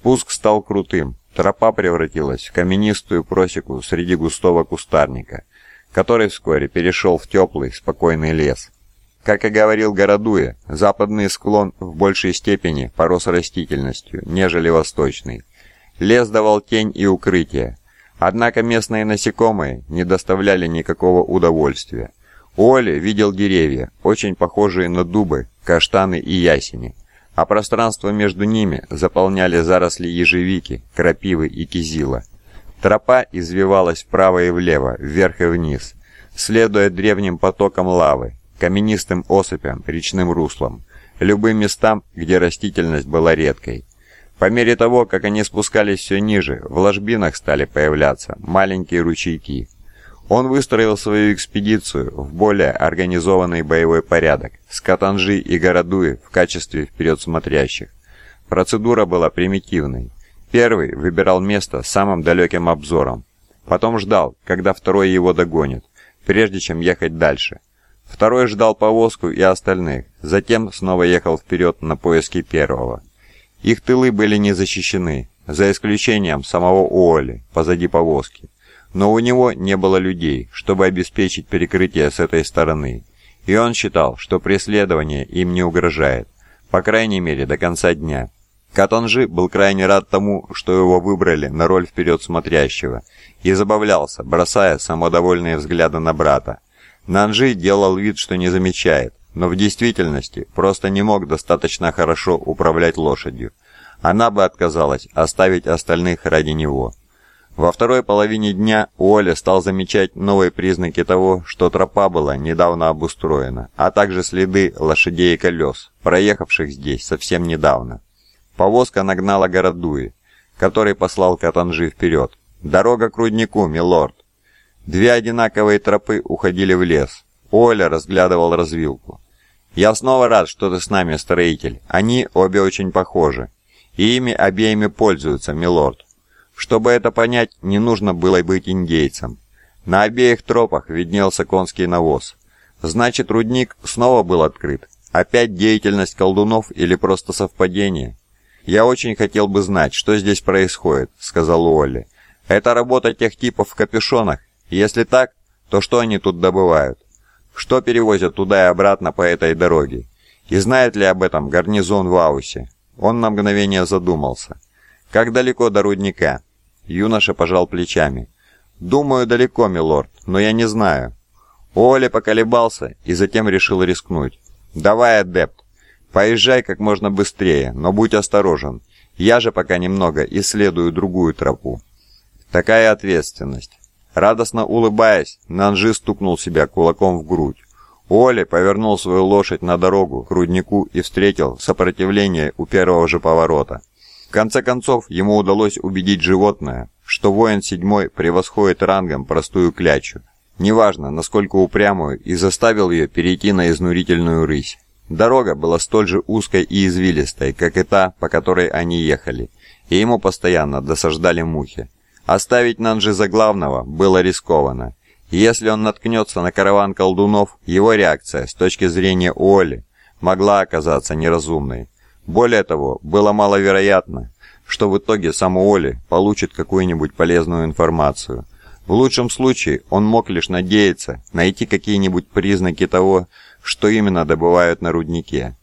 Спуск стал крутым. Тропа превратилась в каменистую просеку среди густого кустарника, который вскоре перешел в теплый, спокойный лес. Как и говорил Городуя, западный склон в большей степени порос растительностью, нежели восточный. Лес давал тень и укрытие, однако местные насекомые не доставляли никакого удовольствия. Оли видел деревья, очень похожие на дубы, каштаны и ясени, а пространство между ними заполняли заросли ежевики, крапивы и кизила. Тропа извивалась вправо и влево, вверх и вниз, следуя древним потокам лавы, каменистым осыпям, речным руслам, любым местам, где растительность была редкой. По мере того, как они спускались все ниже, в ложбинах стали появляться маленькие ручейки – он выстроил свою экспедицию в более организованный боевой порядок, с Катанжи и Городуи в качестве вперед смотрящих. Процедура была примитивной. Первый выбирал место с самым далеким обзором. Потом ждал, когда второй его догонит, прежде чем ехать дальше. Второй ждал повозку и остальных, затем снова ехал вперед на поиски первого. Их тылы были не защищены, за исключением самого Уолли, позади повозки но у него не было людей, чтобы обеспечить перекрытие с этой стороны, и он считал, что преследование им не угрожает, по крайней мере до конца дня. Катанжи был крайне рад тому, что его выбрали на роль вперед смотрящего, и забавлялся, бросая самодовольные взгляды на брата. Нанжи делал вид, что не замечает, но в действительности просто не мог достаточно хорошо управлять лошадью. Она бы отказалась оставить остальных ради него. Во второй половине дня Уолли стал замечать новые признаки того, что тропа была недавно обустроена, а также следы лошадей и колес, проехавших здесь совсем недавно. Повозка нагнала Городуи, который послал Катанжи вперед. «Дорога к руднику, милорд!» Две одинаковые тропы уходили в лес. Оля разглядывал развилку. «Я снова рад, что ты с нами, строитель. Они обе очень похожи. И ими обеими пользуются, милорд. Чтобы это понять, не нужно было быть индейцем. На обеих тропах виднелся конский навоз. Значит, рудник снова был открыт. Опять деятельность колдунов или просто совпадение? «Я очень хотел бы знать, что здесь происходит», — сказал Уолли. «Это работа тех типов в капюшонах? Если так, то что они тут добывают? Что перевозят туда и обратно по этой дороге? И знает ли об этом гарнизон в Аусе?» Он на мгновение задумался. «Как далеко до рудника?» Юноша пожал плечами. «Думаю, далеко, милорд, но я не знаю». Оля поколебался и затем решил рискнуть. «Давай, адепт, поезжай как можно быстрее, но будь осторожен. Я же пока немного исследую другую тропу». Такая ответственность. Радостно улыбаясь, Нанжи стукнул себя кулаком в грудь. Оля повернул свою лошадь на дорогу к руднику и встретил сопротивление у первого же поворота. В конце концов, ему удалось убедить животное, что воин седьмой превосходит рангом простую клячу, неважно, насколько упрямую, и заставил ее перейти на изнурительную рысь. Дорога была столь же узкой и извилистой, как и та, по которой они ехали, и ему постоянно досаждали мухи. Оставить Нанджи за главного было рискованно. Если он наткнется на караван колдунов, его реакция с точки зрения Уолли могла оказаться неразумной. Более того, было маловероятно, что в итоге сам Уолли получит какую-нибудь полезную информацию. В лучшем случае он мог лишь надеяться найти какие-нибудь признаки того, что именно добывают на руднике.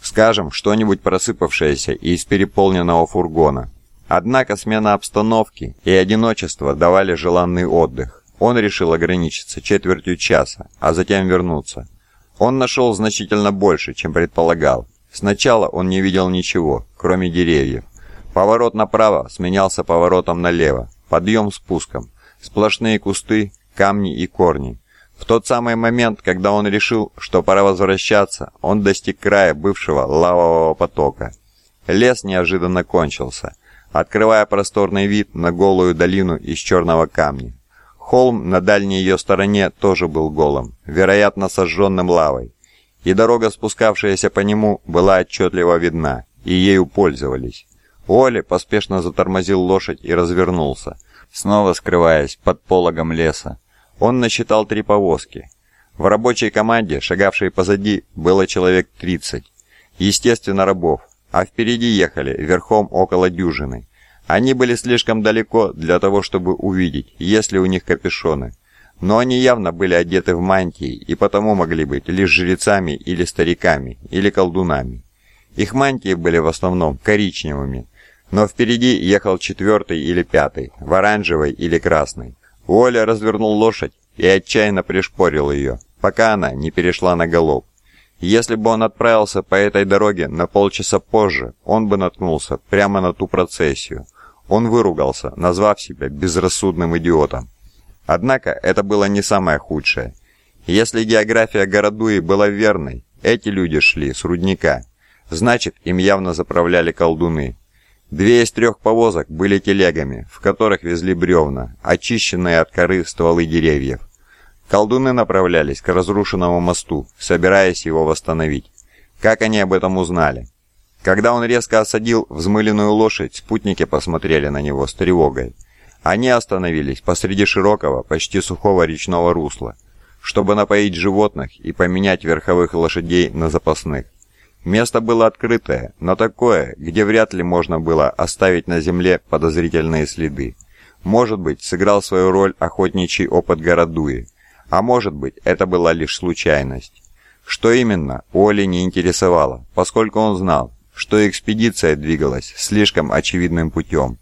Скажем, что-нибудь просыпавшееся из переполненного фургона. Однако смена обстановки и одиночество давали желанный отдых. Он решил ограничиться четвертью часа, а затем вернуться. Он нашел значительно больше, чем предполагал, Сначала он не видел ничего, кроме деревьев. Поворот направо сменялся поворотом налево, подъем спуском, сплошные кусты, камни и корни. В тот самый момент, когда он решил, что пора возвращаться, он достиг края бывшего лавового потока. Лес неожиданно кончился, открывая просторный вид на голую долину из черного камня. Холм на дальней ее стороне тоже был голым, вероятно сожженным лавой и дорога, спускавшаяся по нему, была отчетливо видна, и ею пользовались. Оли поспешно затормозил лошадь и развернулся, снова скрываясь под пологом леса. Он насчитал три повозки. В рабочей команде, шагавшей позади, было человек 30. Естественно, рабов. а впереди ехали верхом около дюжины. Они были слишком далеко для того, чтобы увидеть, есть ли у них капюшоны. Но они явно были одеты в мантии и потому могли быть лишь жрецами или стариками, или колдунами. Их мантии были в основном коричневыми, но впереди ехал четвертый или пятый, в оранжевой или красной. Уолля развернул лошадь и отчаянно пришпорил ее, пока она не перешла на галоп. Если бы он отправился по этой дороге на полчаса позже, он бы наткнулся прямо на ту процессию. Он выругался, назвав себя безрассудным идиотом. Однако это было не самое худшее. Если география Городуи была верной, эти люди шли с рудника. Значит, им явно заправляли колдуны. Две из трех повозок были телегами, в которых везли бревна, очищенные от коры стволы деревьев. Колдуны направлялись к разрушенному мосту, собираясь его восстановить. Как они об этом узнали? Когда он резко осадил взмыленную лошадь, спутники посмотрели на него с тревогой. Они остановились посреди широкого, почти сухого речного русла, чтобы напоить животных и поменять верховых лошадей на запасных. Место было открытое, но такое, где вряд ли можно было оставить на земле подозрительные следы. Может быть, сыграл свою роль охотничий опыт Городуи, а может быть, это была лишь случайность. Что именно, Оли не интересовало, поскольку он знал, что экспедиция двигалась слишком очевидным путем.